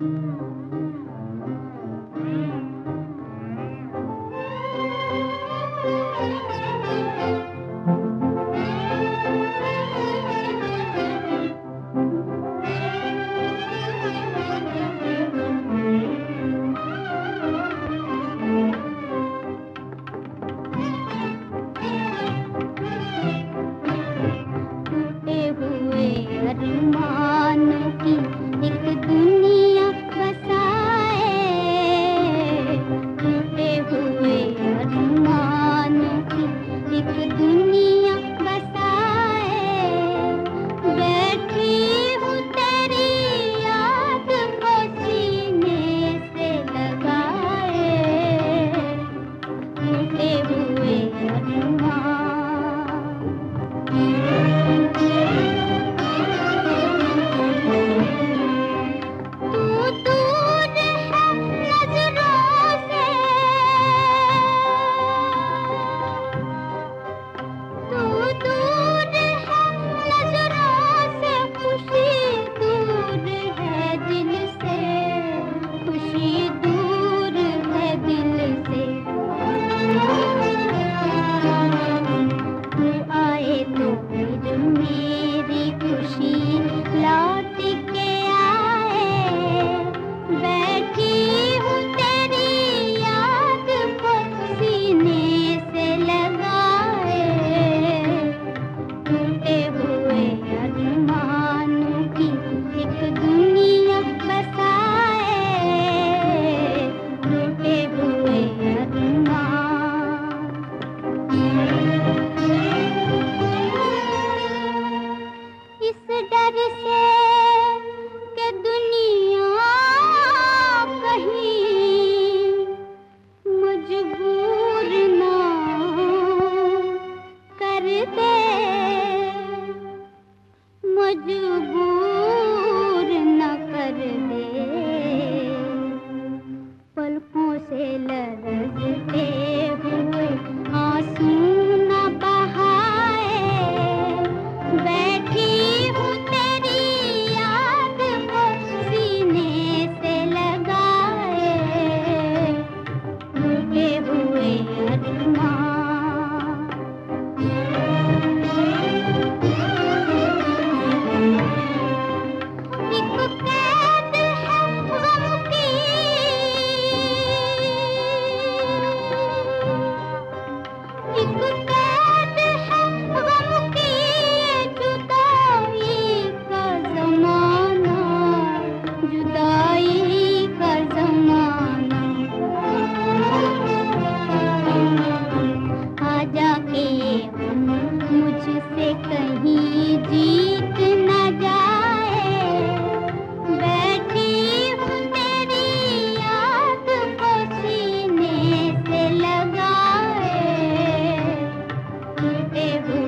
Música सुनते हुए